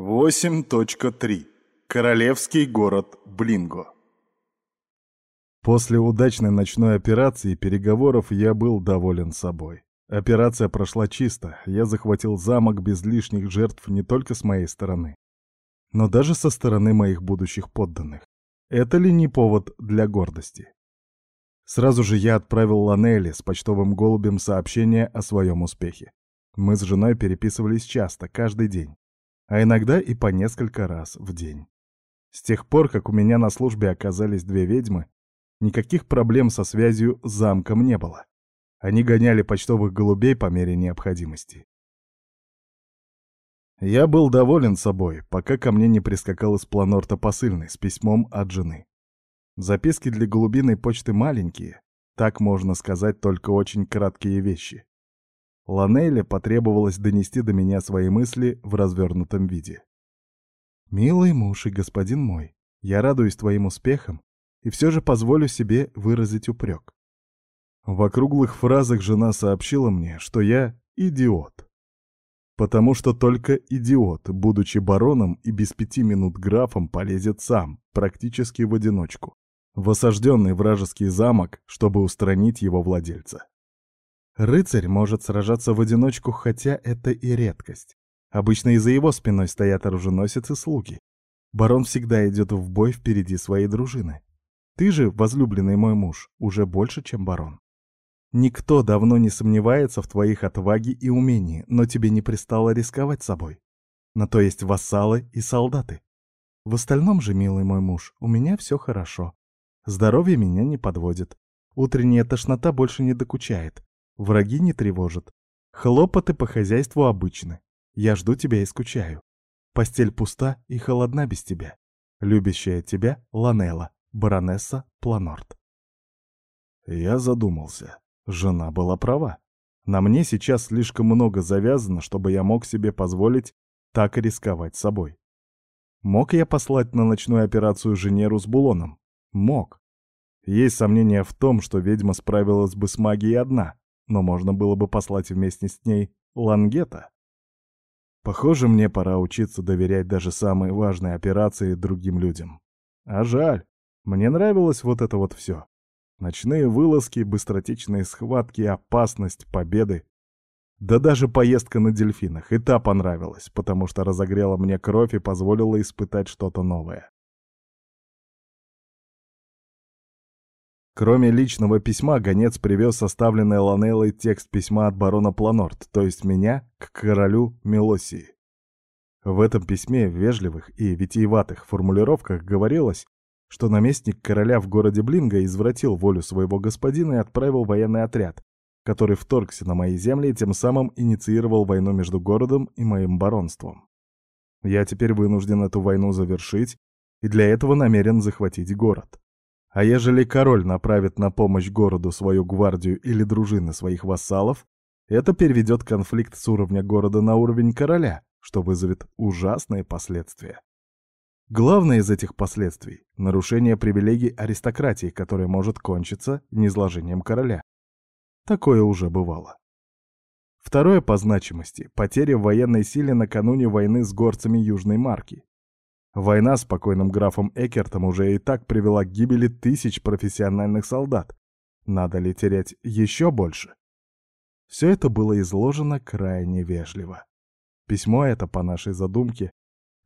8.3. Королевский город Блинго. После удачной ночной операции и переговоров я был доволен собой. Операция прошла чисто, я захватил замок без лишних жертв не только с моей стороны, но даже со стороны моих будущих подданных. Это ли не повод для гордости? Сразу же я отправил Ланелли с почтовым голубем сообщение о своем успехе. Мы с женой переписывались часто, каждый день а иногда и по несколько раз в день. С тех пор, как у меня на службе оказались две ведьмы, никаких проблем со связью с замком не было. Они гоняли почтовых голубей по мере необходимости. Я был доволен собой, пока ко мне не прискакал из планорта посыльный с письмом от жены. Записки для голубиной почты маленькие, так можно сказать только очень краткие вещи. Ланелле потребовалось донести до меня свои мысли в развернутом виде. «Милый муж и господин мой, я радуюсь твоим успехам и все же позволю себе выразить упрек. В округлых фразах жена сообщила мне, что я идиот. Потому что только идиот, будучи бароном и без пяти минут графом, полезет сам, практически в одиночку, в осажденный вражеский замок, чтобы устранить его владельца. Рыцарь может сражаться в одиночку, хотя это и редкость. Обычно и за его спиной стоят оруженосец и слуги. Барон всегда идет в бой впереди своей дружины. Ты же, возлюбленный мой муж, уже больше, чем барон. Никто давно не сомневается в твоих отваге и умении, но тебе не пристало рисковать собой. На то есть вассалы и солдаты. В остальном же, милый мой муж, у меня все хорошо. Здоровье меня не подводит. Утренняя тошнота больше не докучает. Враги не тревожат. Хлопоты по хозяйству обычны. Я жду тебя и скучаю. Постель пуста и холодна без тебя. Любящая тебя Ланелла, баронесса Планорт. Я задумался. Жена была права. На мне сейчас слишком много завязано, чтобы я мог себе позволить так рисковать собой. Мог я послать на ночную операцию Женеру с Булоном? Мог. Есть сомнения в том, что ведьма справилась бы с магией одна, но можно было бы послать вместе с ней Лангета. Похоже, мне пора учиться доверять даже самые важные операции другим людям. А жаль, мне нравилось вот это вот все. Ночные вылазки, быстротечные схватки, опасность, победы. Да даже поездка на дельфинах, и та понравилась, потому что разогрела мне кровь и позволила испытать что-то новое. Кроме личного письма, гонец привез составленный Ланеллой текст письма от барона Планорт, то есть меня, к королю Мелосии. В этом письме в вежливых и витиеватых формулировках говорилось, что наместник короля в городе Блинга извратил волю своего господина и отправил военный отряд, который вторгся на мои земли и тем самым инициировал войну между городом и моим баронством. Я теперь вынужден эту войну завершить и для этого намерен захватить город. А ежели король направит на помощь городу свою гвардию или дружины своих вассалов, это переведет конфликт с уровня города на уровень короля, что вызовет ужасные последствия. Главное из этих последствий — нарушение привилегий аристократии, которое может кончиться низложением короля. Такое уже бывало. Второе по значимости — потеря в военной силе накануне войны с горцами Южной Марки. Война с покойным графом Экертом уже и так привела к гибели тысяч профессиональных солдат. Надо ли терять еще больше? Все это было изложено крайне вежливо. Письмо это, по нашей задумке,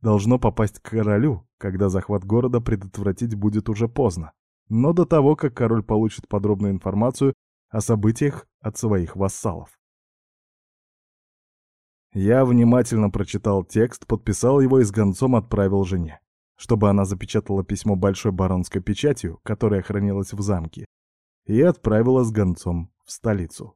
должно попасть к королю, когда захват города предотвратить будет уже поздно, но до того, как король получит подробную информацию о событиях от своих вассалов. Я внимательно прочитал текст, подписал его и с гонцом отправил жене, чтобы она запечатала письмо большой баронской печатью, которая хранилась в замке, и отправила с гонцом в столицу.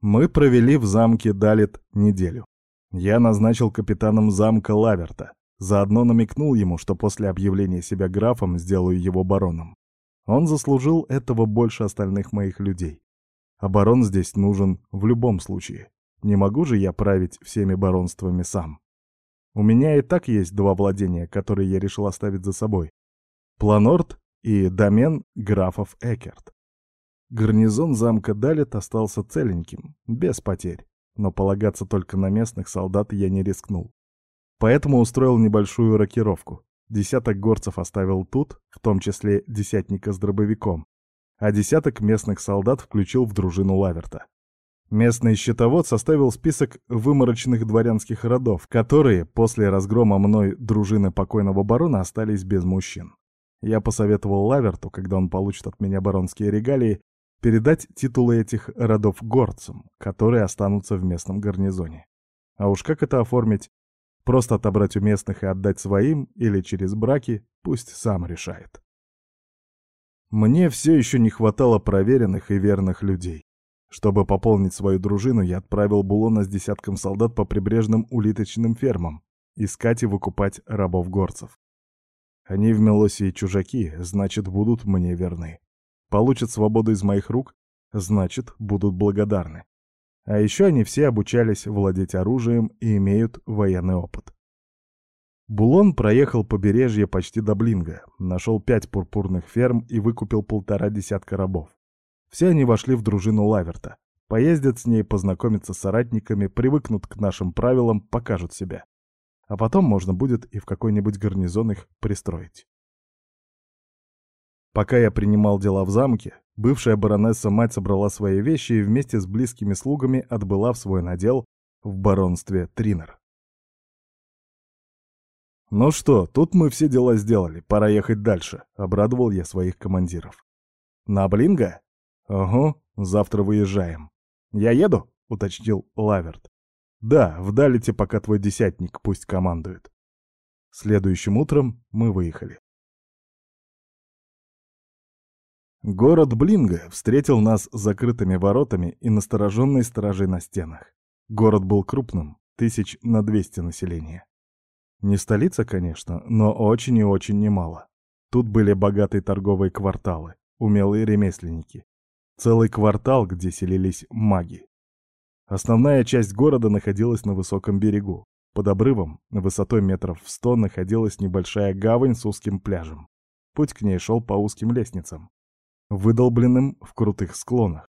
Мы провели в замке Далит неделю. Я назначил капитаном замка Лаверта, заодно намекнул ему, что после объявления себя графом сделаю его бароном. Он заслужил этого больше остальных моих людей. Барон здесь нужен в любом случае. Не могу же я править всеми баронствами сам. У меня и так есть два владения, которые я решил оставить за собой. Планорт и домен графов Экерт. Гарнизон замка Далет остался целеньким, без потерь. но полагаться только на местных солдат я не рискнул. Поэтому устроил небольшую рокировку. Десяток горцев оставил тут, в том числе десятника с дробовиком, а десяток местных солдат включил в дружину Лаверта. Местный счетовод составил список выморочных дворянских родов, которые после разгрома мной дружины покойного барона остались без мужчин. Я посоветовал Лаверту, когда он получит от меня баронские регалии, передать титулы этих родов горцам, которые останутся в местном гарнизоне. А уж как это оформить? Просто отобрать у местных и отдать своим, или через браки, пусть сам решает. Мне все еще не хватало проверенных и верных людей. Чтобы пополнить свою дружину, я отправил Булона с десятком солдат по прибрежным улиточным фермам, искать и выкупать рабов-горцев. Они в Мелосии чужаки, значит, будут мне верны. Получат свободу из моих рук, значит, будут благодарны. А еще они все обучались владеть оружием и имеют военный опыт. Булон проехал побережье почти до Блинга, нашел пять пурпурных ферм и выкупил полтора десятка рабов. Все они вошли в дружину Лаверта. Поездят с ней, познакомятся с соратниками, привыкнут к нашим правилам, покажут себя. А потом можно будет и в какой-нибудь гарнизон их пристроить. Пока я принимал дела в замке, бывшая баронесса-мать собрала свои вещи и вместе с близкими слугами отбыла в свой надел в баронстве Тринер. «Ну что, тут мы все дела сделали, пора ехать дальше», — обрадовал я своих командиров. «На Блинга?» «Ага, завтра выезжаем». «Я еду?» — уточнил Лаверт. «Да, вдалите, пока твой десятник пусть командует». Следующим утром мы выехали. Город Блинга встретил нас закрытыми воротами и настороженной стражей на стенах. Город был крупным, тысяч на двести населения. Не столица, конечно, но очень и очень немало. Тут были богатые торговые кварталы, умелые ремесленники. Целый квартал, где селились маги. Основная часть города находилась на высоком берегу. Под обрывом, высотой метров в сто, находилась небольшая гавань с узким пляжем. Путь к ней шел по узким лестницам, выдолбленным в крутых склонах.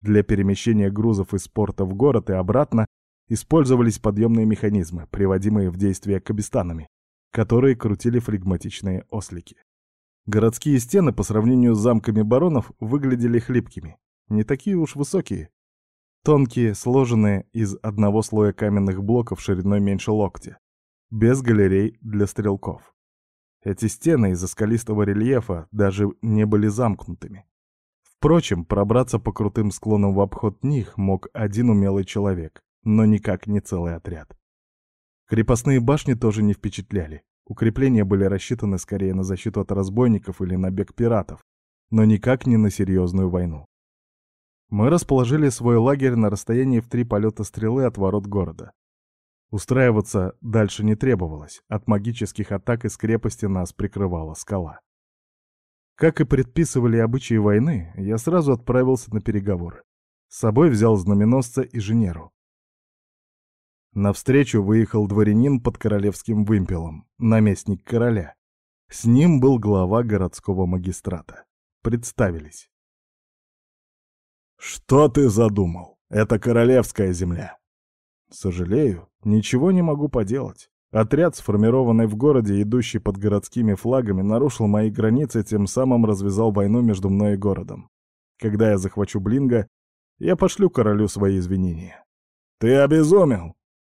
Для перемещения грузов из порта в город и обратно использовались подъемные механизмы, приводимые в действие кабистанами, которые крутили флегматичные ослики. Городские стены по сравнению с замками баронов выглядели хлипкими, не такие уж высокие. Тонкие, сложенные из одного слоя каменных блоков шириной меньше локтя, без галерей для стрелков. Эти стены из-за скалистого рельефа даже не были замкнутыми. Впрочем, пробраться по крутым склонам в обход них мог один умелый человек, но никак не целый отряд. Крепостные башни тоже не впечатляли. Укрепления были рассчитаны скорее на защиту от разбойников или на бег пиратов, но никак не на серьезную войну. Мы расположили свой лагерь на расстоянии в три полета стрелы от ворот города. Устраиваться дальше не требовалось, от магических атак из крепости нас прикрывала скала. Как и предписывали обычаи войны, я сразу отправился на переговоры. С собой взял знаменосца и Женеру. Навстречу выехал дворянин под королевским вымпелом, наместник короля. С ним был глава городского магистрата. Представились. «Что ты задумал? Это королевская земля!» Сожалею, ничего не могу поделать. Отряд, сформированный в городе, идущий под городскими флагами, нарушил мои границы, тем самым развязал войну между мной и городом. Когда я захвачу Блинга, я пошлю королю свои извинения. Ты обезумел?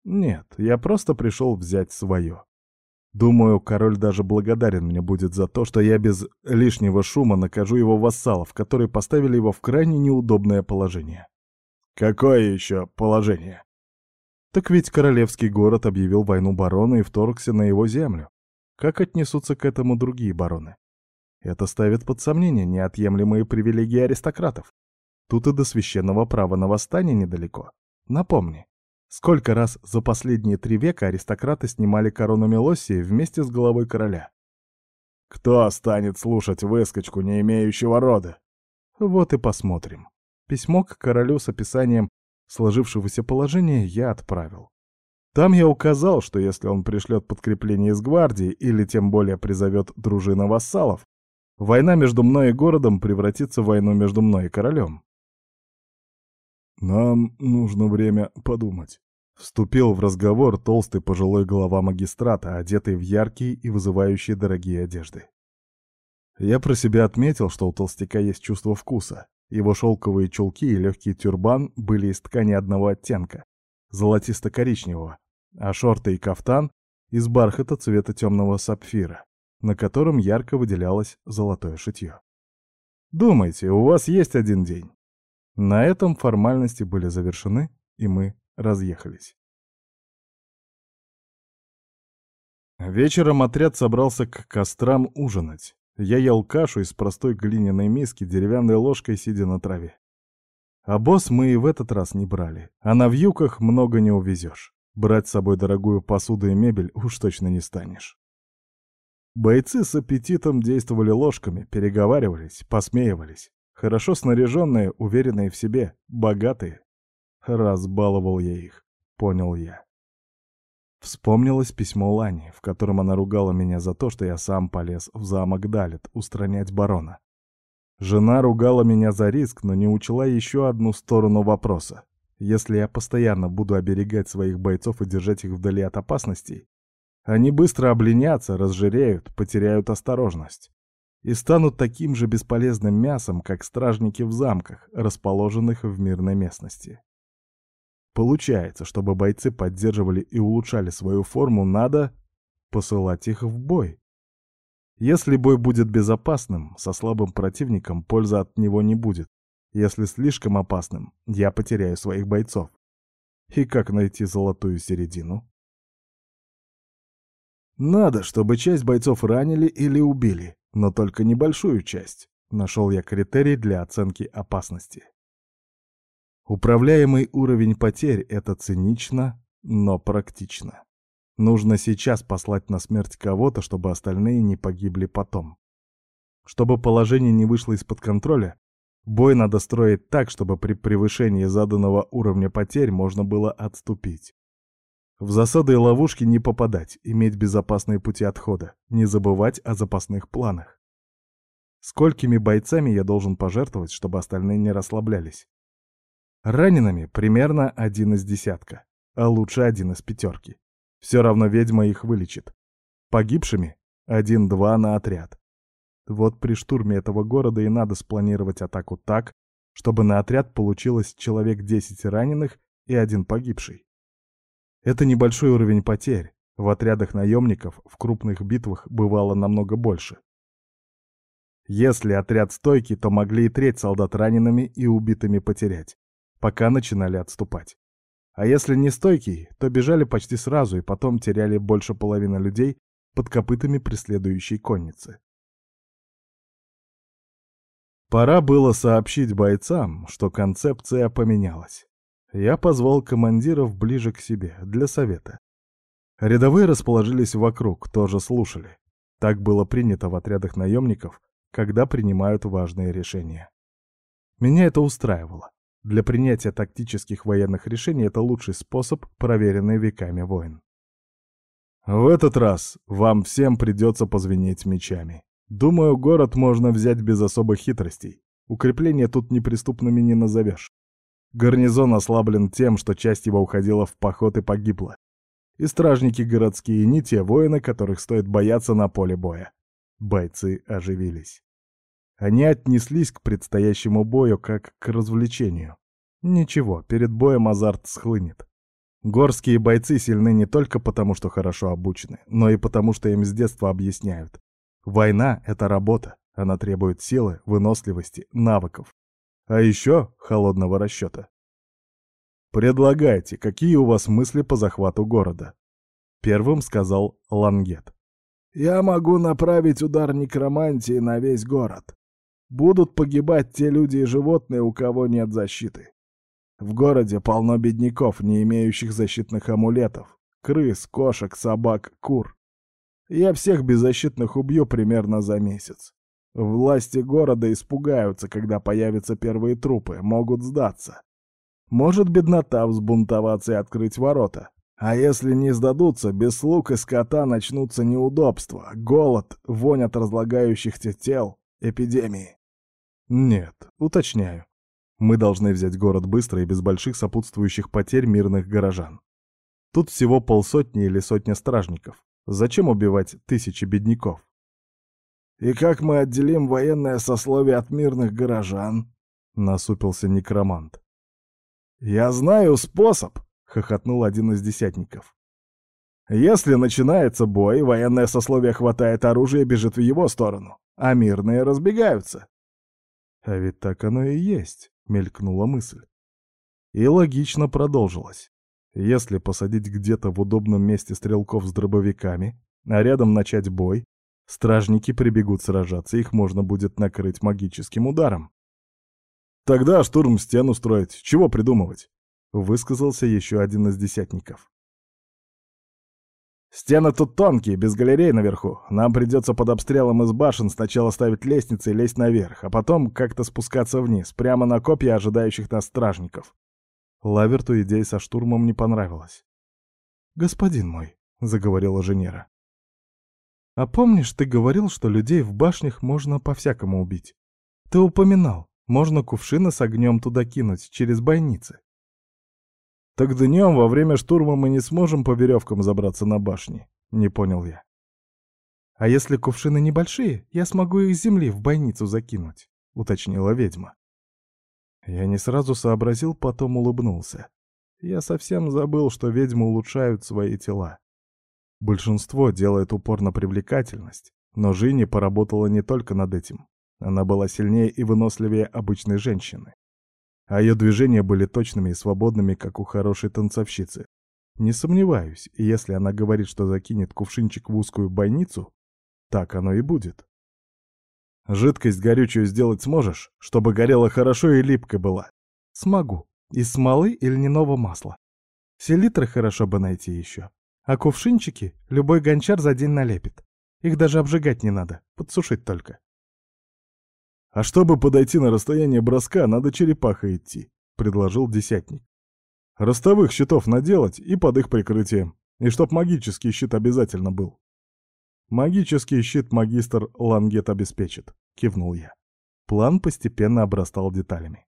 Нет, я просто пришел взять свое. Думаю, король даже благодарен мне будет за то, что я без лишнего шума накажу его вассалов, которые поставили его в крайне неудобное положение. Какое еще положение? Так ведь королевский город объявил войну барону и вторгся на его землю. Как отнесутся к этому другие бароны? Это ставит под сомнение неотъемлемые привилегии аристократов. Тут и до священного права на восстание недалеко. Напомни, сколько раз за последние три века аристократы снимали корону Мелоссии вместе с головой короля? Кто станет слушать выскочку, не имеющего рода? Вот и посмотрим. Письмо к королю с описанием Сложившегося положения я отправил. Там я указал, что если он пришлет подкрепление из гвардии или тем более призовет дружину вассалов, война между мной и городом превратится в войну между мной и королем. Нам нужно время подумать. Вступил в разговор толстый пожилой глава магистрата, одетый в яркие и вызывающие дорогие одежды. Я про себя отметил, что у толстяка есть чувство вкуса. Его шелковые чулки и легкий тюрбан были из ткани одного оттенка, золотисто-коричневого, а шорты и кафтан — из бархата цвета темного сапфира, на котором ярко выделялось золотое шитье. Думайте, у вас есть один день. На этом формальности были завершены, и мы разъехались. Вечером отряд собрался к кострам ужинать. Я ел кашу из простой глиняной миски, деревянной ложкой, сидя на траве. А босс мы и в этот раз не брали, а на вьюках много не увезешь. Брать с собой дорогую посуду и мебель уж точно не станешь. Бойцы с аппетитом действовали ложками, переговаривались, посмеивались. Хорошо снаряженные, уверенные в себе, богатые. Разбаловал я их, понял я. Вспомнилось письмо Лани, в котором она ругала меня за то, что я сам полез в замок Далит устранять барона. Жена ругала меня за риск, но не учла еще одну сторону вопроса. Если я постоянно буду оберегать своих бойцов и держать их вдали от опасностей, они быстро обленятся, разжиреют, потеряют осторожность и станут таким же бесполезным мясом, как стражники в замках, расположенных в мирной местности. Получается, чтобы бойцы поддерживали и улучшали свою форму, надо посылать их в бой. Если бой будет безопасным, со слабым противником пользы от него не будет. Если слишком опасным, я потеряю своих бойцов. И как найти золотую середину? Надо, чтобы часть бойцов ранили или убили, но только небольшую часть. Нашел я критерий для оценки опасности. Управляемый уровень потерь — это цинично, но практично. Нужно сейчас послать на смерть кого-то, чтобы остальные не погибли потом. Чтобы положение не вышло из-под контроля, бой надо строить так, чтобы при превышении заданного уровня потерь можно было отступить. В засады и ловушки не попадать, иметь безопасные пути отхода, не забывать о запасных планах. Сколькими бойцами я должен пожертвовать, чтобы остальные не расслаблялись? Ранеными примерно один из десятка, а лучше один из пятерки. Все равно ведьма их вылечит. Погибшими один-два на отряд. Вот при штурме этого города и надо спланировать атаку так, чтобы на отряд получилось человек 10 раненых и один погибший. Это небольшой уровень потерь. В отрядах наемников в крупных битвах бывало намного больше. Если отряд стойкий, то могли и треть солдат ранеными и убитыми потерять, пока начинали отступать. А если не стойкий, то бежали почти сразу и потом теряли больше половины людей под копытами преследующей конницы. Пора было сообщить бойцам, что концепция поменялась. Я позвал командиров ближе к себе, для совета. Рядовые расположились вокруг, тоже слушали. Так было принято в отрядах наемников, когда принимают важные решения. Меня это устраивало. Для принятия тактических военных решений это лучший способ, проверенный веками войн. В этот раз вам всем придется позвенеть мечами. Думаю, город можно взять без особых хитростей. Укрепления тут неприступными не назовешь. Гарнизон ослаблен тем, что часть его уходила в поход и погибла. И стражники городские не те воины, которых стоит бояться на поле боя. Бойцы оживились. Они отнеслись к предстоящему бою как к развлечению. Ничего, перед боем азарт схлынет. Горские бойцы сильны не только потому, что хорошо обучены, но и потому, что им с детства объясняют. Война — это работа, она требует силы, выносливости, навыков. А еще холодного расчета. «Предлагайте, какие у вас мысли по захвату города?» Первым сказал Лангет. «Я могу направить удар некромантии на весь город. Будут погибать те люди и животные, у кого нет защиты. В городе полно бедняков, не имеющих защитных амулетов. Крыс, кошек, собак, кур. Я всех беззащитных убью примерно за месяц. Власти города испугаются, когда появятся первые трупы, могут сдаться. Может беднота взбунтоваться и открыть ворота. А если не сдадутся, без слуг и скота начнутся неудобства, голод, вонь от разлагающихся тел, эпидемии. Нет, уточняю. Мы должны взять город быстро и без больших сопутствующих потерь мирных горожан. Тут всего полсотни или сотня стражников. Зачем убивать тысячи бедняков? «И как мы отделим военное сословие от мирных горожан?» — насупился некромант. «Я знаю способ!» — хохотнул один из десятников. «Если начинается бой, военное сословие хватает оружие и бежит в его сторону, а мирные разбегаются». «А ведь так оно и есть», — мелькнула мысль. И логично продолжилось. Если посадить где-то в удобном месте стрелков с дробовиками, а рядом начать бой, стражники прибегут сражаться, их можно будет накрыть магическим ударом. «Тогда штурм стен устроить, чего придумывать?» — высказался еще один из десятников. «Стены тут тонкие, без галерей наверху. Нам придется под обстрелом из башен сначала ставить лестницы и лезть наверх, а потом как-то спускаться вниз, прямо на копья ожидающих нас стражников. Лаверту идея со штурмом не понравилась. «Господин мой», — заговорила Женера, — «а помнишь, ты говорил, что людей в башнях можно по-всякому убить? Ты упоминал, можно кувшины с огнем туда кинуть, через бойницы». «Так днем во время штурма мы не сможем по веревкам забраться на башни», — не понял я. «А если кувшины небольшие, я смогу их с земли в бойницу закинуть», — уточнила ведьма. Я не сразу сообразил, потом улыбнулся. Я совсем забыл, что ведьмы улучшают свои тела. Большинство делает упор на привлекательность, но Жини поработала не только над этим. Она была сильнее и выносливее обычной женщины. А ее движения были точными и свободными, как у хорошей танцовщицы. Не сомневаюсь, если она говорит, что закинет кувшинчик в узкую бойницу, так оно и будет. Жидкость горючую сделать сможешь, чтобы горела хорошо и липкой была? Смогу. Из смолы и льняного масла. Селитры хорошо бы найти еще. А кувшинчики любой гончар за день налепит. Их даже обжигать не надо, подсушить только. А чтобы подойти на расстояние броска, надо черепаха идти, предложил десятник. Ростовых щитов наделать и под их прикрытием. И чтоб магический щит обязательно был. «Магический щит магистр Лангет обеспечит», — кивнул я. План постепенно обрастал деталями.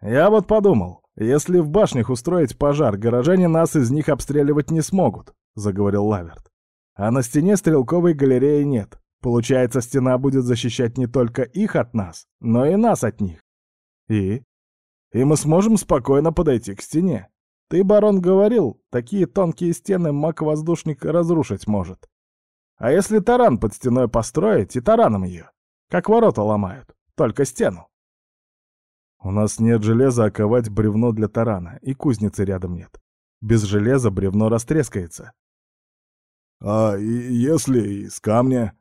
«Я вот подумал, если в башнях устроить пожар, горожане нас из них обстреливать не смогут», — заговорил Лаверт. «А на стене стрелковой галереи нет. Получается, стена будет защищать не только их от нас, но и нас от них. И? И мы сможем спокойно подойти к стене. Ты, барон, говорил, такие тонкие стены маг-воздушник разрушить может. А если таран под стеной построить и тараном ее? Как ворота ломают, только стену. У нас нет железа оковать бревно для тарана, и кузницы рядом нет. Без железа бревно растрескается. А если из камня?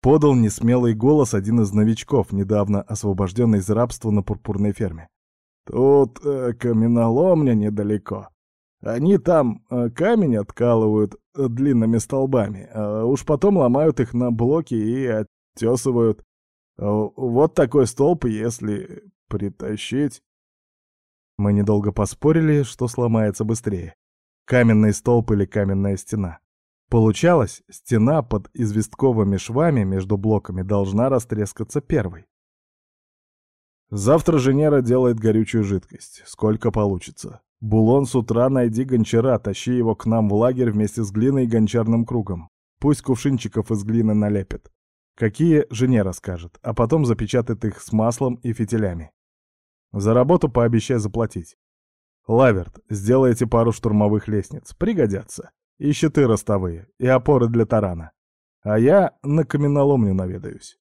Подал несмелый голос один из новичков, недавно освобожденный из рабства на пурпурной ферме. Тут э, каменоломня недалеко. Они там э, камень откалывают э, длинными столбами, а уж потом ломают их на блоки и оттесывают. Вот такой столб, если притащить. Мы недолго поспорили, что сломается быстрее. Каменный столб или каменная стена. Получалось, стена под известковыми швами между блоками должна растрескаться первой. Завтра Женера делает горючую жидкость. Сколько получится. Булон с утра найди гончара, тащи его к нам в лагерь вместе с глиной и гончарным кругом. Пусть кувшинчиков из глины налепит. Какие жене расскажет, а потом запечатает их с маслом и фитилями. За работу пообещай заплатить. Лаверт, сделайте пару штурмовых лестниц, пригодятся. И щиты ростовые, и опоры для тарана. А я на каменоломню наведаюсь.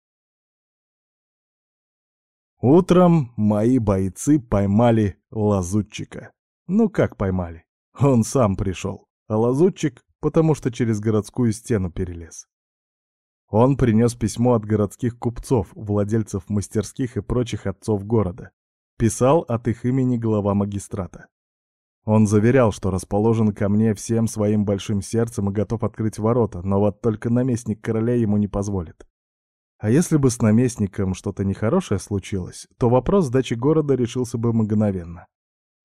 Утром мои бойцы поймали лазутчика. Ну как поймали? Он сам пришел, а лазутчик потому что через городскую стену перелез. Он принес письмо от городских купцов, владельцев мастерских и прочих отцов города. Писал от их имени глава магистрата. Он заверял, что расположен ко мне всем своим большим сердцем и готов открыть ворота, но вот только наместник короля ему не позволит. А если бы с наместником что-то нехорошее случилось, то вопрос сдачи города решился бы мгновенно.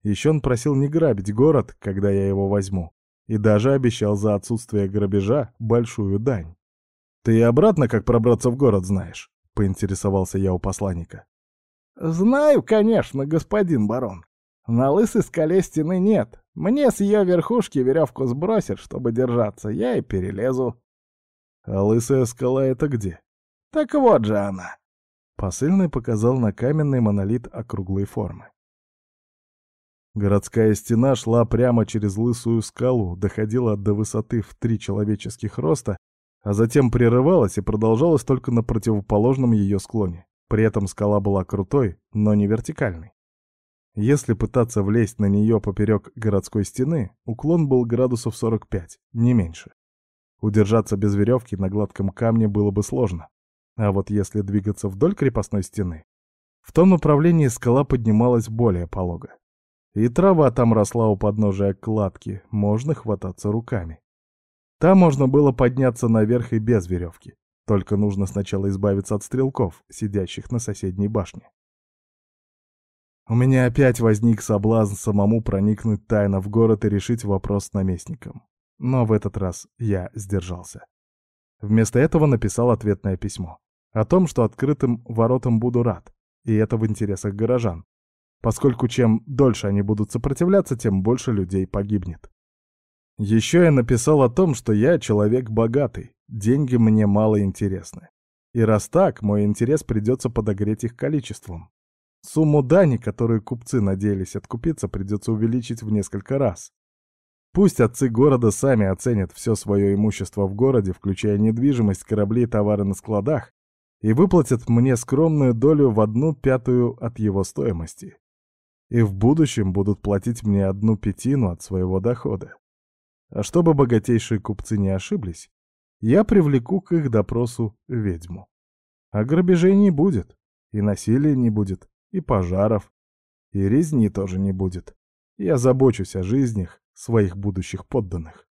Еще он просил не грабить город, когда я его возьму, и даже обещал за отсутствие грабежа большую дань. «Ты и обратно как пробраться в город знаешь?» — поинтересовался я у посланника. «Знаю, конечно, господин барон. На лысой скале стены нет. Мне с ее верхушки веревку сбросят, чтобы держаться, я и перелезу». «А лысая скала — это где?» «Так вот же она». Посыльный показал на каменный монолит округлой формы. Городская стена шла прямо через лысую скалу, доходила до высоты в три человеческих роста, а затем прерывалась и продолжалась только на противоположном ее склоне. При этом скала была крутой, но не вертикальной. Если пытаться влезть на нее поперек городской стены, уклон был градусов 45, не меньше. Удержаться без веревки на гладком камне было бы сложно. А вот если двигаться вдоль крепостной стены, в том направлении скала поднималась более полого. И трава там росла у подножия кладки, можно хвататься руками. Там можно было подняться наверх и без веревки, только нужно сначала избавиться от стрелков, сидящих на соседней башне. У меня опять возник соблазн самому проникнуть тайно в город и решить вопрос с наместником. Но в этот раз я сдержался. Вместо этого написал ответное письмо. О том, что открытым воротам буду рад, и это в интересах горожан, поскольку чем дольше они будут сопротивляться, тем больше людей погибнет. Еще я написал о том, что я человек богатый, деньги мне мало интересны. И раз так, мой интерес придется подогреть их количеством. Сумму дани, которую купцы надеялись откупиться, придется увеличить в несколько раз. Пусть отцы города сами оценят все свое имущество в городе, включая недвижимость, корабли и товары на складах, и выплатят мне скромную долю в одну пятую от его стоимости и в будущем будут платить мне одну пятину от своего дохода. А чтобы богатейшие купцы не ошиблись, я привлеку к их допросу ведьму. А грабежей не будет, и насилия не будет, и пожаров, и резни тоже не будет. Я забочусь о жизнях своих будущих подданных.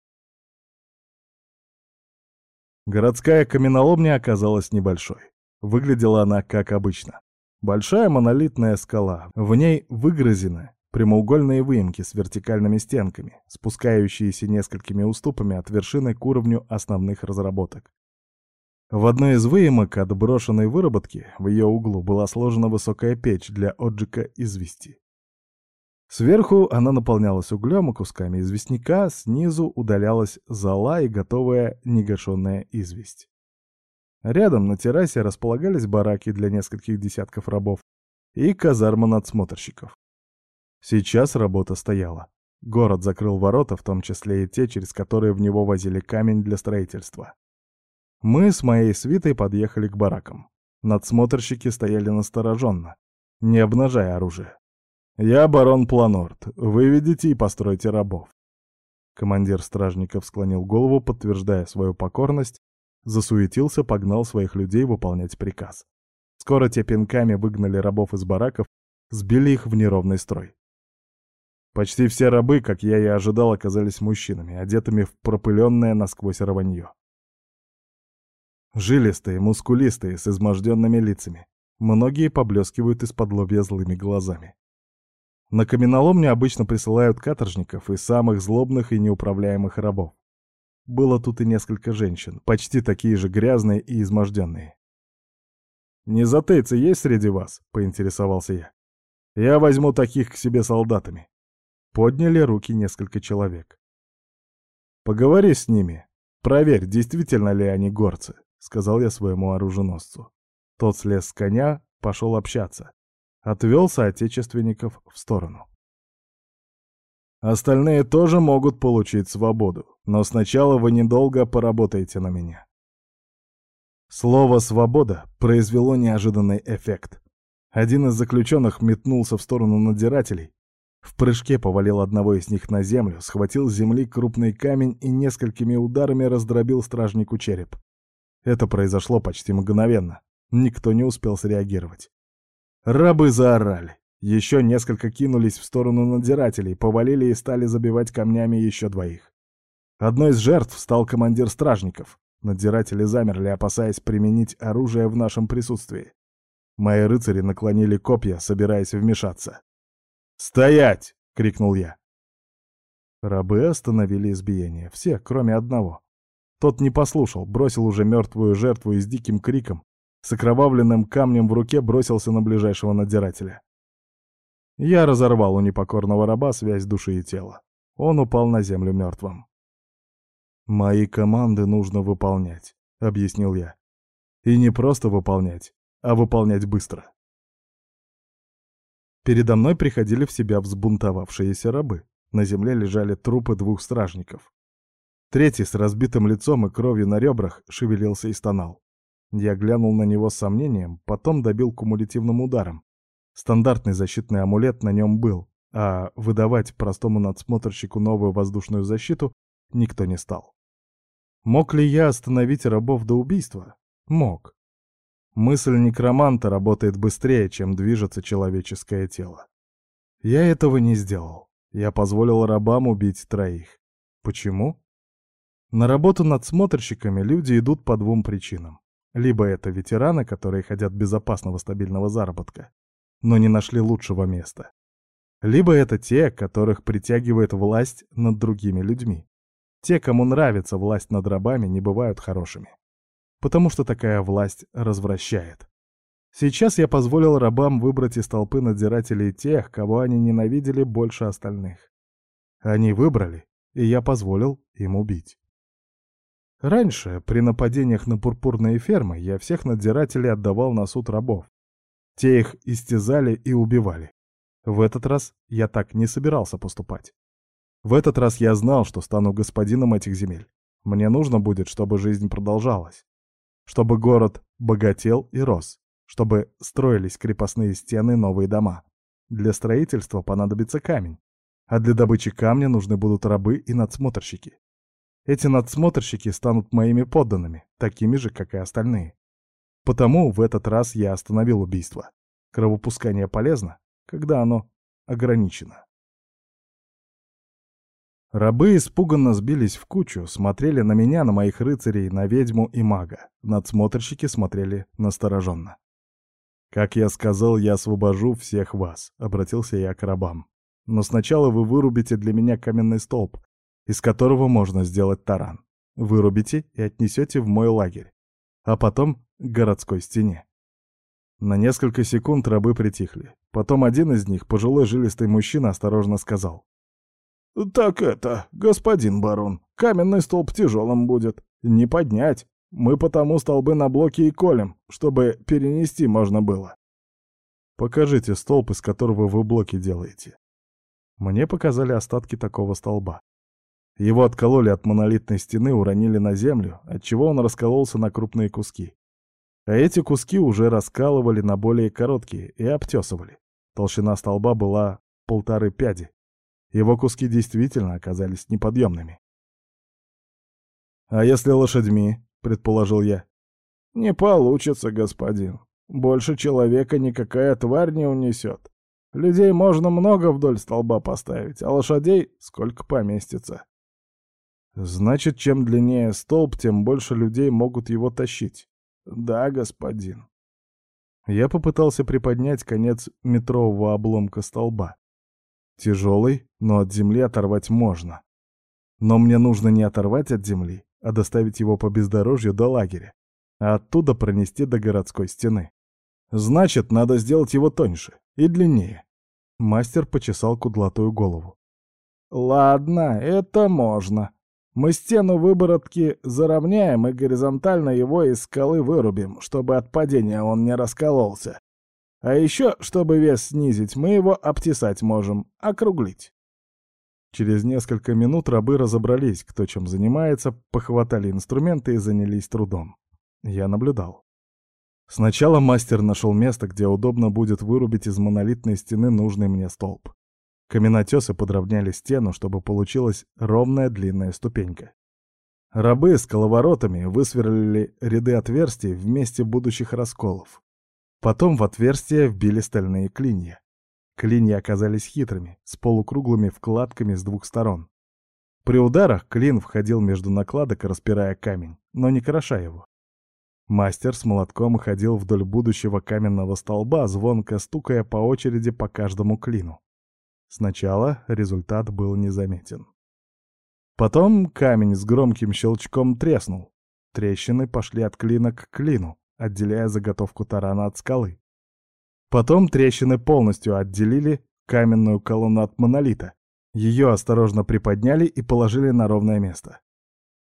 Городская каменоломня оказалась небольшой. Выглядела она как обычно. Большая монолитная скала. В ней выгрызены прямоугольные выемки с вертикальными стенками, спускающиеся несколькими уступами от вершины к уровню основных разработок. В одной из выемок от брошенной выработки в ее углу была сложена высокая печь для отжига извести. Сверху она наполнялась углем и кусками известняка, снизу удалялась зола и готовая негашенная известь. Рядом на террасе располагались бараки для нескольких десятков рабов и казарма надсмотрщиков. Сейчас работа стояла. Город закрыл ворота, в том числе и те, через которые в него возили камень для строительства. Мы с моей свитой подъехали к баракам. Надсмотрщики стояли настороженно, не обнажая оружие. «Я барон Планорт. Выведите и постройте рабов». Командир стражников склонил голову, подтверждая свою покорность, Засуетился, погнал своих людей выполнять приказ. Скоро те пинками выгнали рабов из бараков, сбили их в неровный строй. Почти все рабы, как я и ожидал, оказались мужчинами, одетыми в пропыленное насквозь рванье. Жилистые, мускулистые, с изможденными лицами. Многие поблескивают из-под лобья злыми глазами. На каменоломню обычно присылают каторжников и самых злобных и неуправляемых рабов. Было тут и несколько женщин, почти такие же грязные и изможденные. «Не затейцы есть среди вас?» — поинтересовался я. «Я возьму таких к себе солдатами». Подняли руки несколько человек. «Поговори с ними. Проверь, действительно ли они горцы», — сказал я своему оруженосцу. Тот слез с коня, пошел общаться. Отвел соотечественников в сторону. Остальные тоже могут получить свободу, но сначала вы недолго поработаете на меня. Слово «свобода» произвело неожиданный эффект. Один из заключенных метнулся в сторону надзирателей, в прыжке повалил одного из них на землю, схватил с земли крупный камень и несколькими ударами раздробил стражнику череп. Это произошло почти мгновенно. Никто не успел среагировать. Рабы заорали. Еще несколько кинулись в сторону надзирателей, повалили и стали забивать камнями еще двоих. Одной из жертв стал командир стражников. Надзиратели замерли, опасаясь применить оружие в нашем присутствии. Мои рыцари наклонили копья, собираясь вмешаться. «Стоять!» — крикнул я. Рабы остановили избиение, все, кроме одного. Тот не послушал, бросил уже мертвую жертву и с диким криком с окровавленным камнем в руке бросился на ближайшего надзирателя. Я разорвал у непокорного раба связь души и тела. Он упал на землю мертвым. «Мои команды нужно выполнять», — объяснил я. «И не просто выполнять, а выполнять быстро». Передо мной приходили в себя взбунтовавшиеся рабы. На земле лежали трупы двух стражников. Третий с разбитым лицом и кровью на ребрах шевелился и стонал. Я глянул на него с сомнением, потом добил кумулятивным ударом. Стандартный защитный амулет на нем был, а выдавать простому надсмотрщику новую воздушную защиту никто не стал. Мог ли я остановить рабов до убийства? Мог. Мысль некроманта работает быстрее, чем движется человеческое тело. Я этого не сделал. Я позволил рабам убить троих. Почему? На работу над смотрщиками люди идут по двум причинам. Либо это ветераны, которые хотят безопасного стабильного заработка, но не нашли лучшего места. Либо это те, которых притягивает власть над другими людьми. Те, кому нравится власть над рабами, не бывают хорошими потому что такая власть развращает. Сейчас я позволил рабам выбрать из толпы надзирателей тех, кого они ненавидели больше остальных. Они выбрали, и я позволил им убить. Раньше, при нападениях на пурпурные фермы, я всех надзирателей отдавал на суд рабов. Те их истязали и убивали. В этот раз я так не собирался поступать. В этот раз я знал, что стану господином этих земель. Мне нужно будет, чтобы жизнь продолжалась чтобы город богател и рос, чтобы строились крепостные стены, новые дома. Для строительства понадобится камень, а для добычи камня нужны будут рабы и надсмотрщики. Эти надсмотрщики станут моими подданными, такими же, как и остальные. Потому в этот раз я остановил убийство. Кровопускание полезно, когда оно ограничено. Рабы испуганно сбились в кучу, смотрели на меня, на моих рыцарей, на ведьму и мага. Надсмотрщики смотрели настороженно. «Как я сказал, я освобожу всех вас», — обратился я к рабам. «Но сначала вы вырубите для меня каменный столб, из которого можно сделать таран. Вырубите и отнесете в мой лагерь, а потом к городской стене». На несколько секунд рабы притихли. Потом один из них, пожилой жилистый мужчина, осторожно сказал. «Так это, господин барон, каменный столб тяжелым будет. Не поднять. Мы потому столбы на блоке и колем, чтобы перенести можно было». «Покажите столб, из которого вы блоки делаете». Мне показали остатки такого столба. Его откололи от монолитной стены, уронили на землю, отчего он раскололся на крупные куски. А эти куски уже раскалывали на более короткие и обтесывали. Толщина столба была полторы пяди. Его куски действительно оказались неподъемными. «А если лошадьми?» — предположил я. «Не получится, господин. Больше человека никакая тварь не унесет. Людей можно много вдоль столба поставить, а лошадей сколько поместится». «Значит, чем длиннее столб, тем больше людей могут его тащить». «Да, господин». Я попытался приподнять конец метрового обломка столба. Тяжелый, но от земли оторвать можно. Но мне нужно не оторвать от земли, а доставить его по бездорожью до лагеря, а оттуда пронести до городской стены. Значит, надо сделать его тоньше и длиннее. Мастер почесал кудлатую голову. «Ладно, это можно. Мы стену выборотки заровняем и горизонтально его из скалы вырубим, чтобы от падения он не раскололся. А еще, чтобы вес снизить, мы его обтесать можем, округлить. Через несколько минут рабы разобрались, кто чем занимается, похватали инструменты и занялись трудом. Я наблюдал. Сначала мастер нашел место, где удобно будет вырубить из монолитной стены нужный мне столб. Каменотесы подровняли стену, чтобы получилась ровная длинная ступенька. Рабы с коловоротами высверлили ряды отверстий в месте будущих расколов. Потом в отверстие вбили стальные клинья. Клинья оказались хитрыми, с полукруглыми вкладками с двух сторон. При ударах клин входил между накладок, распирая камень, но не кроша его. Мастер с молотком ходил вдоль будущего каменного столба, звонко стукая по очереди по каждому клину. Сначала результат был незаметен. Потом камень с громким щелчком треснул. Трещины пошли от клина к клину, отделяя заготовку тарана от скалы. Потом трещины полностью отделили каменную колонну от монолита. Ее осторожно приподняли и положили на ровное место.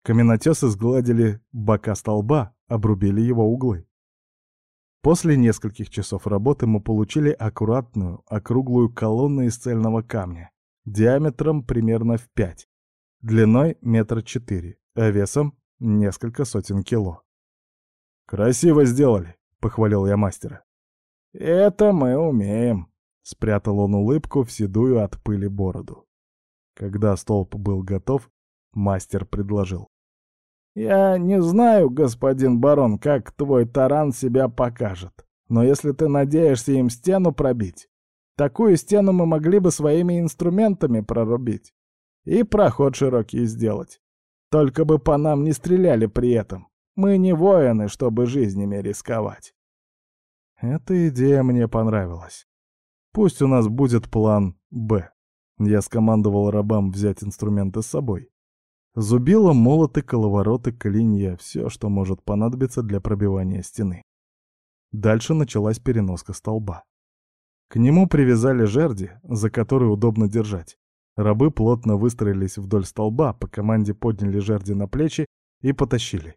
Каменотесы сгладили бока столба, обрубили его углы. После нескольких часов работы мы получили аккуратную, округлую колонну из цельного камня, диаметром примерно в 5, длиной метр четыре, а весом несколько сотен кило. «Красиво сделали», — похвалил я мастера. «Это мы умеем», — спрятал он улыбку в седую от пыли бороду. Когда столб был готов, мастер предложил. «Я не знаю, господин барон, как твой таран себя покажет, но если ты надеешься им стену пробить, такую стену мы могли бы своими инструментами прорубить и проход широкий сделать. Только бы по нам не стреляли при этом. Мы не воины, чтобы жизнями рисковать». Эта идея мне понравилась. Пусть у нас будет план «Б». Я скомандовал рабам взять инструменты с собой. Зубило, молоты, коловороты, клинья — все, что может понадобиться для пробивания стены. Дальше началась переноска столба. К нему привязали жерди, за которые удобно держать. Рабы плотно выстроились вдоль столба, по команде подняли жерди на плечи и потащили.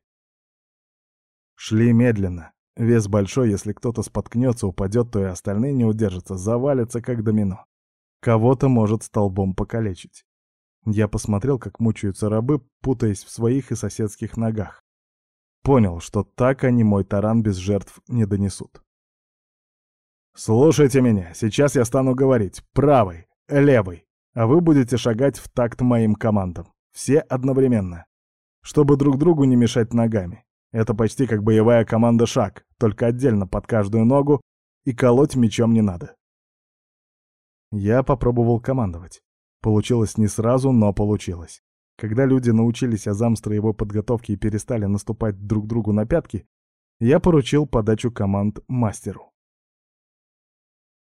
Шли медленно. Вес большой, если кто-то споткнется, упадет, то и остальные не удержатся, завалятся как домино. Кого-то может столбом покалечить. Я посмотрел, как мучаются рабы, путаясь в своих и соседских ногах. Понял, что так они мой таран без жертв не донесут. «Слушайте меня, сейчас я стану говорить. Правый, левый, а вы будете шагать в такт моим командам. Все одновременно. Чтобы друг другу не мешать ногами. Это почти как боевая команда «Шаг», только отдельно под каждую ногу, и колоть мечом не надо. Я попробовал командовать. Получилось не сразу, но получилось. Когда люди научились азам строевой подготовки и перестали наступать друг другу на пятки, я поручил подачу команд мастеру.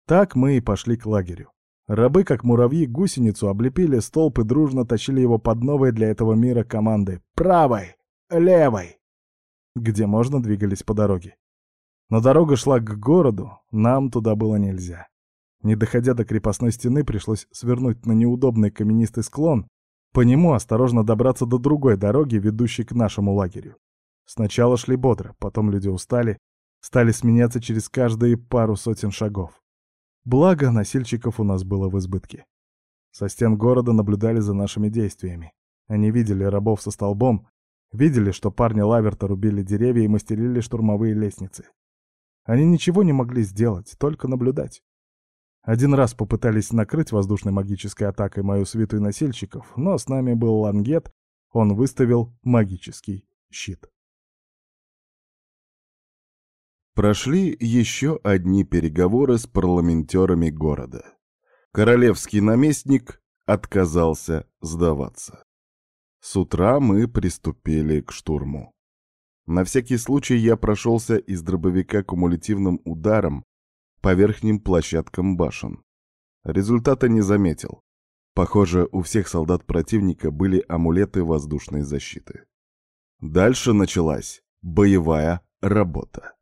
Так мы и пошли к лагерю. Рабы, как муравьи, гусеницу облепили столб и дружно тащили его под новые для этого мира команды «Правой! Левой!», где можно двигались по дороге. Но дорога шла к городу, нам туда было нельзя. Не доходя до крепостной стены, пришлось свернуть на неудобный каменистый склон, по нему осторожно добраться до другой дороги, ведущей к нашему лагерю. Сначала шли бодро, потом люди устали, стали сменяться через каждые пару сотен шагов. Благо, носильщиков у нас было в избытке. Со стен города наблюдали за нашими действиями. Они видели рабов со столбом, видели, что парни Лаверта рубили деревья и мастерили штурмовые лестницы. Они ничего не могли сделать, только наблюдать. Один раз попытались накрыть воздушной магической атакой мою свиту и носильщиков, но с нами был Лангет, он выставил магический щит. Прошли еще одни переговоры с парламентерами города. Королевский наместник отказался сдаваться. С утра мы приступили к штурму. На всякий случай я прошелся из дробовика кумулятивным ударом по верхним площадкам башен. Результата не заметил. Похоже, у всех солдат противника были амулеты воздушной защиты. Дальше началась боевая работа.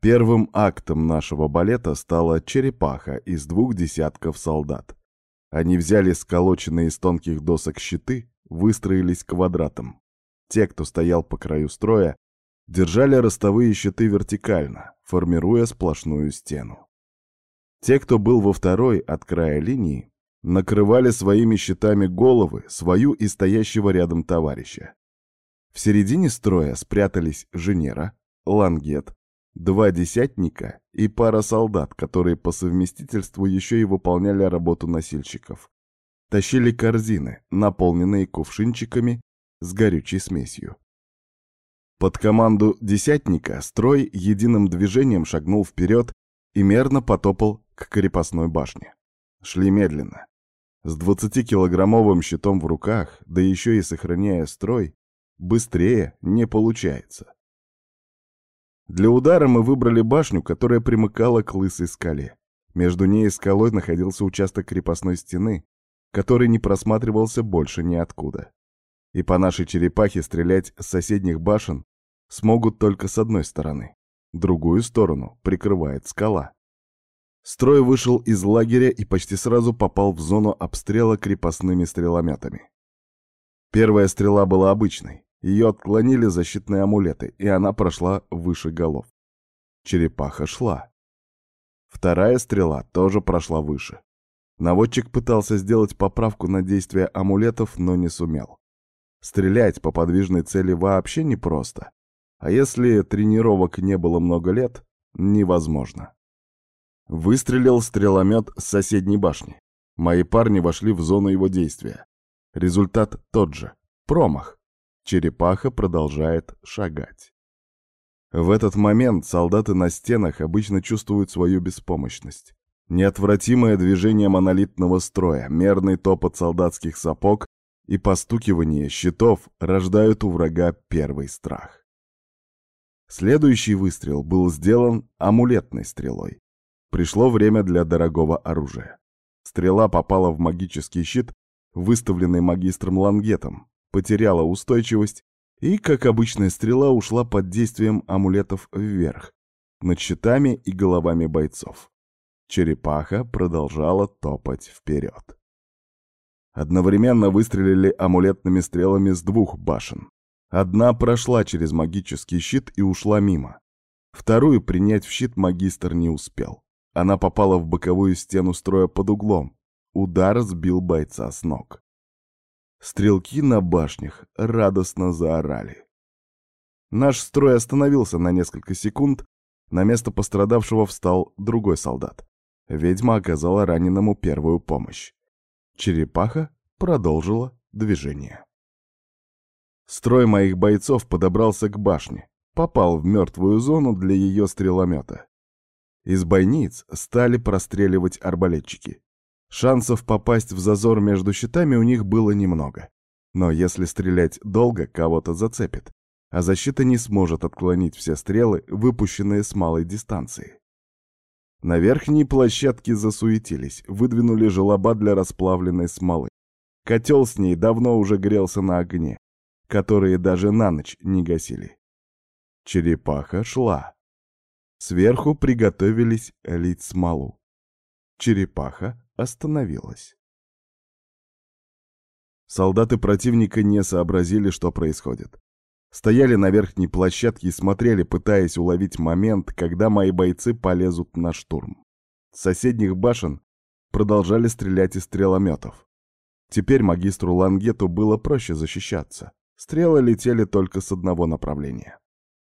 Первым актом нашего балета стала черепаха из двух десятков солдат. Они взяли сколоченные из тонких досок щиты, выстроились квадратом. Те, кто стоял по краю строя, держали ростовые щиты вертикально, формируя сплошную стену. Те, кто был во второй от края линии, накрывали своими щитами головы свою и стоящего рядом товарища. В середине строя спрятались Женера, Лангет, два десятника и пара солдат, которые по совместительству еще и выполняли работу носильщиков. Тащили корзины, наполненные кувшинчиками с горючей смесью. Под команду десятника строй единым движением шагнул вперед и мерно потопал к крепостной башне. Шли медленно. С 20-килограммовым щитом в руках, да еще и сохраняя строй, быстрее не получается. Для удара мы выбрали башню, которая примыкала к лысой скале. Между ней и скалой находился участок крепостной стены, который не просматривался больше ниоткуда и по нашей черепахе стрелять с соседних башен смогут только с одной стороны. другую сторону прикрывает скала. Строй вышел из лагеря и почти сразу попал в зону обстрела крепостными стрелометами. Первая стрела была обычной, ее отклонили защитные амулеты, и она прошла выше голов. Черепаха шла. Вторая стрела тоже прошла выше. Наводчик пытался сделать поправку на действие амулетов, но не сумел. Стрелять по подвижной цели вообще непросто. А если тренировок не было много лет, невозможно. Выстрелил стреломет с соседней башни. Мои парни вошли в зону его действия. Результат тот же. Промах. Черепаха продолжает шагать. В этот момент солдаты на стенах обычно чувствуют свою беспомощность. Неотвратимое движение монолитного строя, мерный топот солдатских сапог и постукивание щитов рождают у врага первый страх. Следующий выстрел был сделан амулетной стрелой. Пришло время для дорогого оружия. Стрела попала в магический щит, выставленный магистром Лангетом, потеряла устойчивость и, как обычная стрела, ушла под действием амулетов вверх, над щитами и головами бойцов. Черепаха продолжала топать вперед. Одновременно выстрелили амулетными стрелами с двух башен. Одна прошла через магический щит и ушла мимо. Вторую принять в щит магистр не успел. Она попала в боковую стену строя под углом. Удар сбил бойца с ног. Стрелки на башнях радостно заорали. Наш строй остановился на несколько секунд. На место пострадавшего встал другой солдат. Ведьма оказала раненому первую помощь. Черепаха продолжила движение. Строй моих бойцов подобрался к башне, попал в мертвую зону для ее стреломета. Из бойниц стали простреливать арбалетчики. Шансов попасть в зазор между щитами у них было немного. Но если стрелять долго, кого-то зацепит, а защита не сможет отклонить все стрелы, выпущенные с малой дистанции. На верхней площадке засуетились, выдвинули желоба для расплавленной смолы. Котел с ней давно уже грелся на огне, которые даже на ночь не гасили. Черепаха шла. Сверху приготовились лить смолу. Черепаха остановилась. Солдаты противника не сообразили, что происходит. Стояли на верхней площадке и смотрели, пытаясь уловить момент, когда мои бойцы полезут на штурм. С соседних башен продолжали стрелять из стрелометов. Теперь магистру Лангету было проще защищаться. Стрелы летели только с одного направления.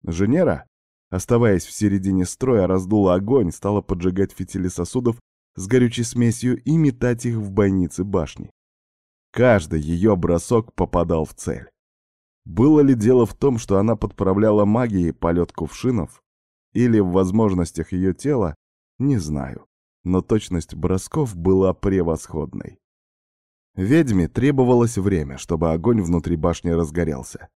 Женера, оставаясь в середине строя, раздула огонь, стала поджигать фитили сосудов с горючей смесью и метать их в бойницы башни. Каждый ее бросок попадал в цель. Было ли дело в том, что она подправляла магией полет кувшинов? Или в возможностях ее тела? Не знаю. Но точность бросков была превосходной. Ведьме требовалось время, чтобы огонь внутри башни разгорелся.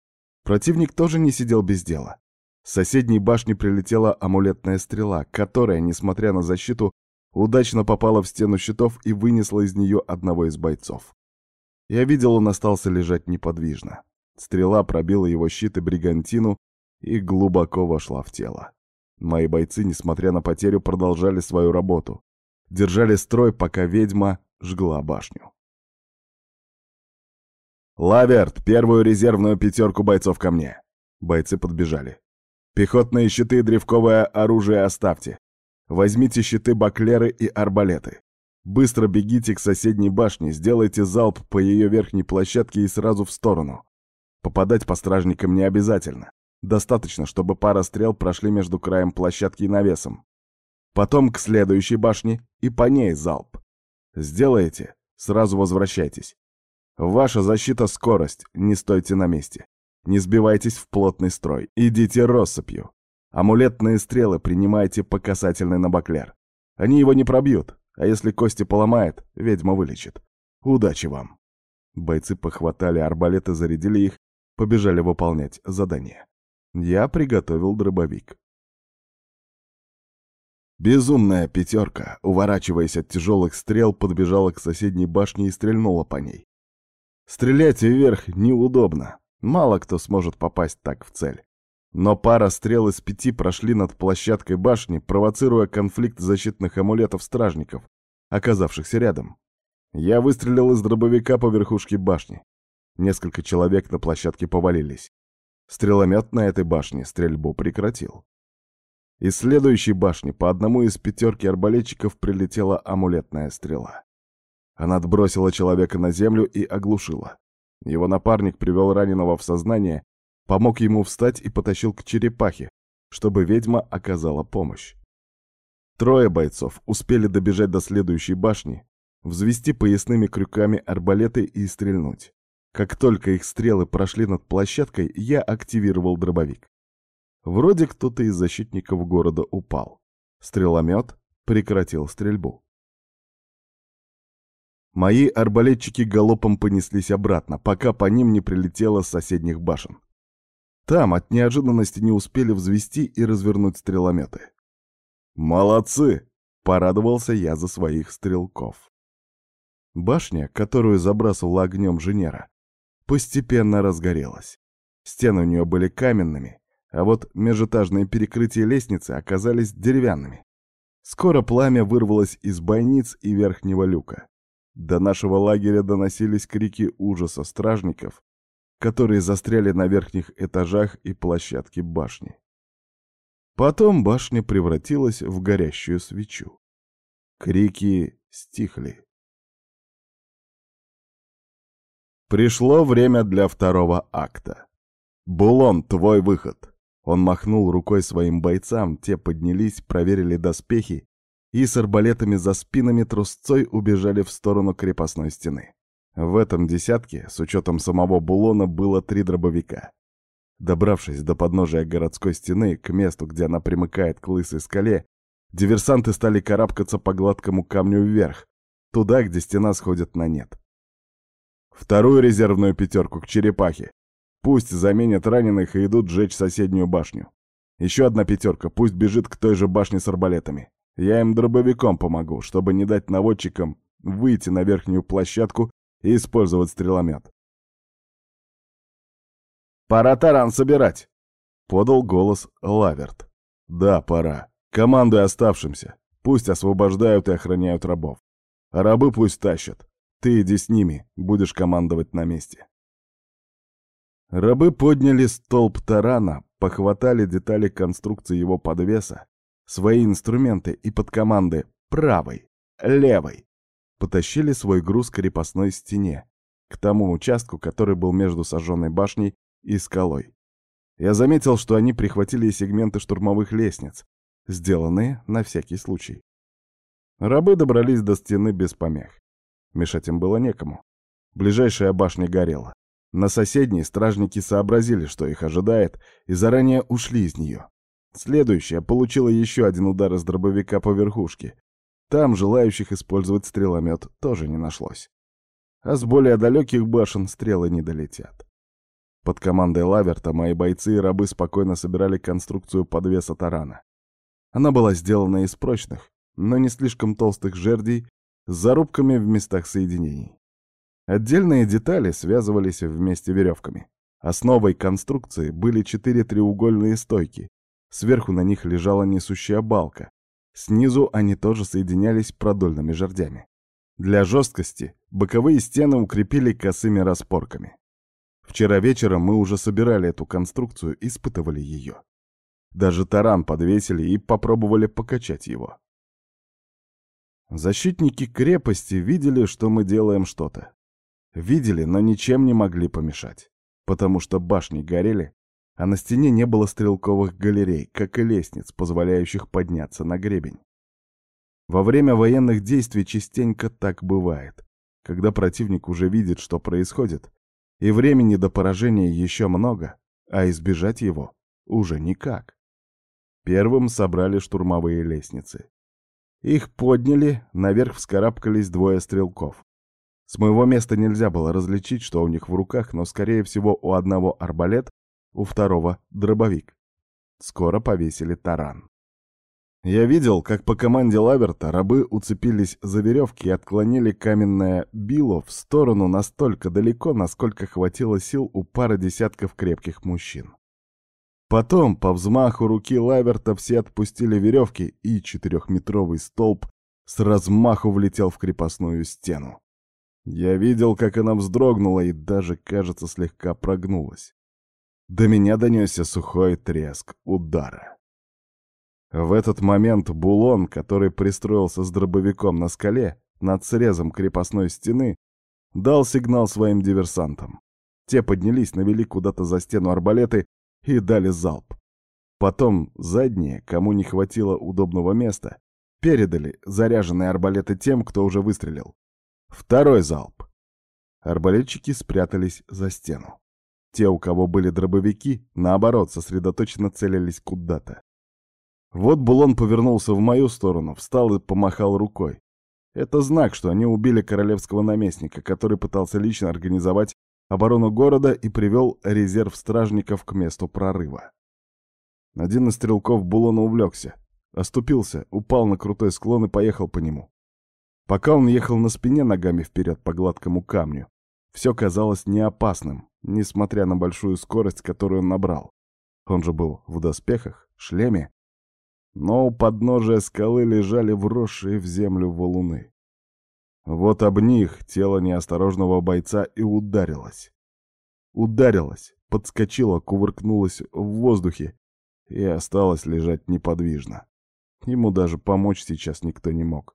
Противник тоже не сидел без дела. С соседней башни прилетела амулетная стрела, которая, несмотря на защиту, удачно попала в стену щитов и вынесла из нее одного из бойцов. Я видел, он остался лежать неподвижно. Стрела пробила его щит и бригантину и глубоко вошла в тело. Мои бойцы, несмотря на потерю, продолжали свою работу. Держали строй, пока ведьма жгла башню. «Лаверт, первую резервную пятерку бойцов ко мне!» Бойцы подбежали. «Пехотные щиты и древковое оружие оставьте. Возьмите щиты, баклеры и арбалеты. Быстро бегите к соседней башне, сделайте залп по ее верхней площадке и сразу в сторону. Попадать по стражникам не обязательно. Достаточно, чтобы пара стрел прошли между краем площадки и навесом. Потом к следующей башне и по ней залп. Сделаете, сразу возвращайтесь. Ваша защита — скорость, не стойте на месте. Не сбивайтесь в плотный строй, идите россыпью. Амулетные стрелы принимайте по касательной на баклер. Они его не пробьют, а если кости поломает, ведьма вылечит. Удачи вам. Бойцы похватали арбалеты, зарядили их побежали выполнять задание. Я приготовил дробовик. Безумная пятерка, уворачиваясь от тяжелых стрел, подбежала к соседней башне и стрельнула по ней. Стрелять вверх неудобно, мало кто сможет попасть так в цель. Но пара стрел из пяти прошли над площадкой башни, провоцируя конфликт защитных амулетов стражников, оказавшихся рядом. Я выстрелил из дробовика по верхушке башни. Несколько человек на площадке повалились. Стреломет на этой башне стрельбу прекратил. Из следующей башни по одному из пятерки арбалетчиков прилетела амулетная стрела. Она отбросила человека на землю и оглушила. Его напарник привел раненого в сознание, помог ему встать и потащил к черепахе, чтобы ведьма оказала помощь. Трое бойцов успели добежать до следующей башни, взвести поясными крюками арбалеты и стрельнуть. Как только их стрелы прошли над площадкой, я активировал дробовик. Вроде кто-то из защитников города упал. Стреломет прекратил стрельбу. Мои арбалетчики галопом понеслись обратно, пока по ним не прилетело с соседних башен. Там от неожиданности не успели взвести и развернуть стрелометы. «Молодцы!» — порадовался я за своих стрелков. Башня, которую забрасывала огнем Женера, постепенно разгорелась. Стены у нее были каменными, а вот межэтажные перекрытия лестницы оказались деревянными. Скоро пламя вырвалось из бойниц и верхнего люка. До нашего лагеря доносились крики ужаса стражников, которые застряли на верхних этажах и площадке башни. Потом башня превратилась в горящую свечу. Крики стихли. Пришло время для второго акта. «Булон, твой выход!» Он махнул рукой своим бойцам, те поднялись, проверили доспехи и с арбалетами за спинами трусцой убежали в сторону крепостной стены. В этом десятке, с учетом самого Булона, было три дробовика. Добравшись до подножия городской стены, к месту, где она примыкает к лысой скале, диверсанты стали карабкаться по гладкому камню вверх, туда, где стена сходит на нет. Вторую резервную пятерку к черепахе. Пусть заменят раненых и идут жечь соседнюю башню. Еще одна пятерка, пусть бежит к той же башне с арбалетами. Я им дробовиком помогу, чтобы не дать наводчикам выйти на верхнюю площадку и использовать стреломет. «Пора таран собирать!» — подал голос Лаверт. «Да, пора. Командуй оставшимся. Пусть освобождают и охраняют рабов. Рабы пусть тащат. Ты иди с ними, будешь командовать на месте». Рабы подняли столб тарана, похватали детали конструкции его подвеса, свои инструменты и под команды «правой», «левой» потащили свой груз к крепостной стене, к тому участку, который был между сожженной башней и скалой. Я заметил, что они прихватили сегменты штурмовых лестниц, сделанные на всякий случай. Рабы добрались до стены без помех. Мешать им было некому. Ближайшая башня горела. На соседней стражники сообразили, что их ожидает, и заранее ушли из нее. Следующая получила еще один удар из дробовика по верхушке. Там желающих использовать стреломет тоже не нашлось. А с более далеких башен стрелы не долетят. Под командой Лаверта мои бойцы и рабы спокойно собирали конструкцию подвеса тарана. Она была сделана из прочных, но не слишком толстых жердей с зарубками в местах соединений. Отдельные детали связывались вместе веревками. Основой конструкции были четыре треугольные стойки, Сверху на них лежала несущая балка. Снизу они тоже соединялись продольными жердями. Для жесткости боковые стены укрепили косыми распорками. Вчера вечером мы уже собирали эту конструкцию и испытывали ее. Даже таран подвесили и попробовали покачать его. Защитники крепости видели, что мы делаем что-то. Видели, но ничем не могли помешать, потому что башни горели, а на стене не было стрелковых галерей, как и лестниц, позволяющих подняться на гребень. Во время военных действий частенько так бывает, когда противник уже видит, что происходит, и времени до поражения еще много, а избежать его уже никак. Первым собрали штурмовые лестницы. Их подняли, наверх вскарабкались двое стрелков. С моего места нельзя было различить, что у них в руках, но, скорее всего, у одного арбалет, у второго — дробовик. Скоро повесили таран. Я видел, как по команде Лаверта рабы уцепились за веревки и отклонили каменное било в сторону настолько далеко, насколько хватило сил у пары десятков крепких мужчин. Потом, по взмаху руки Лаверта, все отпустили веревки, и четырехметровый столб с размаху влетел в крепостную стену. Я видел, как она вздрогнула и даже, кажется, слегка прогнулась. До меня донесся сухой треск удара. В этот момент Булон, который пристроился с дробовиком на скале над срезом крепостной стены, дал сигнал своим диверсантам. Те поднялись, навели куда-то за стену арбалеты и дали залп. Потом задние, кому не хватило удобного места, передали заряженные арбалеты тем, кто уже выстрелил. Второй залп. Арбалетчики спрятались за стену. Те, у кого были дробовики, наоборот, сосредоточенно целились куда-то. Вот Булон повернулся в мою сторону, встал и помахал рукой. Это знак, что они убили королевского наместника, который пытался лично организовать оборону города и привел резерв стражников к месту прорыва. Один из стрелков Булона увлекся, оступился, упал на крутой склон и поехал по нему. Пока он ехал на спине ногами вперед по гладкому камню, все казалось неопасным, несмотря на большую скорость, которую он набрал. Он же был в доспехах, шлеме. Но у подножия скалы лежали вросшие в землю валуны. Вот об них тело неосторожного бойца и ударилось. Ударилось, подскочило, кувыркнулось в воздухе и осталось лежать неподвижно. Ему даже помочь сейчас никто не мог.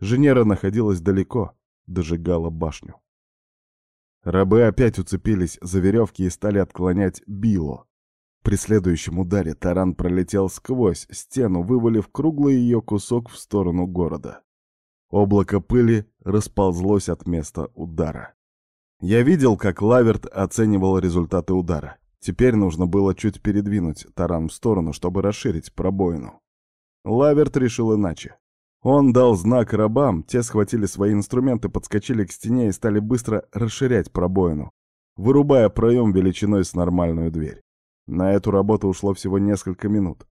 Женера находилась далеко, дожигала башню. Рабы опять уцепились за веревки и стали отклонять Било. При следующем ударе таран пролетел сквозь стену, вывалив круглый ее кусок в сторону города. Облако пыли расползлось от места удара. Я видел, как Лаверт оценивал результаты удара. Теперь нужно было чуть передвинуть таран в сторону, чтобы расширить пробоину. Лаверт решил иначе. Он дал знак рабам, те схватили свои инструменты, подскочили к стене и стали быстро расширять пробоину, вырубая проем величиной с нормальную дверь. На эту работу ушло всего несколько минут.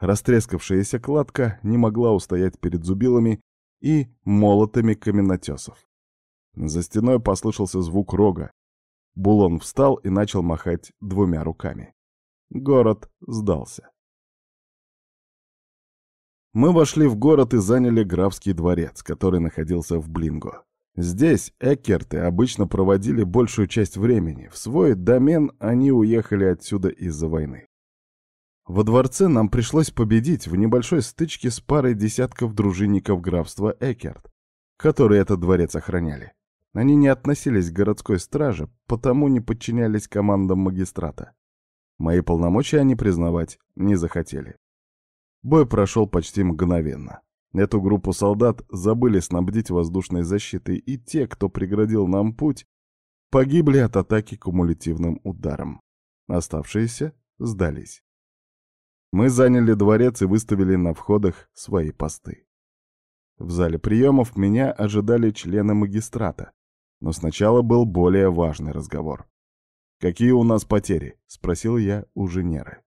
Растрескавшаяся кладка не могла устоять перед зубилами и молотами каменотесов. За стеной послышался звук рога. Булон встал и начал махать двумя руками. Город сдался. Мы вошли в город и заняли графский дворец, который находился в Блинго. Здесь Эккерты обычно проводили большую часть времени. В свой домен они уехали отсюда из-за войны. Во дворце нам пришлось победить в небольшой стычке с парой десятков дружинников графства Эккерт, которые этот дворец охраняли. Они не относились к городской страже, потому не подчинялись командам магистрата. Мои полномочия они признавать не захотели. Бой прошел почти мгновенно. Эту группу солдат забыли снабдить воздушной защитой, и те, кто преградил нам путь, погибли от атаки кумулятивным ударом. Оставшиеся сдались. Мы заняли дворец и выставили на входах свои посты. В зале приемов меня ожидали члены магистрата, но сначала был более важный разговор. «Какие у нас потери?» — спросил я у Женеры.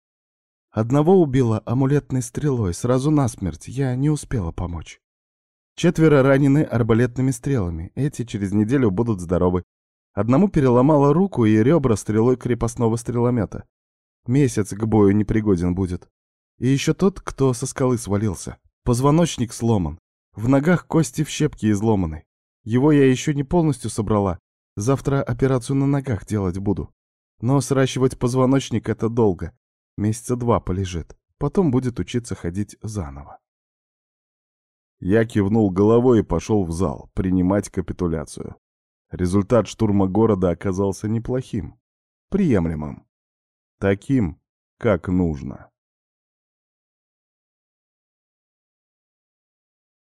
Одного убила амулетной стрелой, сразу насмерть, я не успела помочь. Четверо ранены арбалетными стрелами, эти через неделю будут здоровы. Одному переломала руку и ребра стрелой крепостного стреломета. Месяц к бою непригоден будет. И еще тот, кто со скалы свалился. Позвоночник сломан. В ногах кости в щепки изломаны. Его я еще не полностью собрала. Завтра операцию на ногах делать буду. Но сращивать позвоночник — это долго. Месяца два полежит. Потом будет учиться ходить заново. Я кивнул головой и пошел в зал принимать капитуляцию. Результат штурма города оказался неплохим, приемлемым. Таким, как нужно.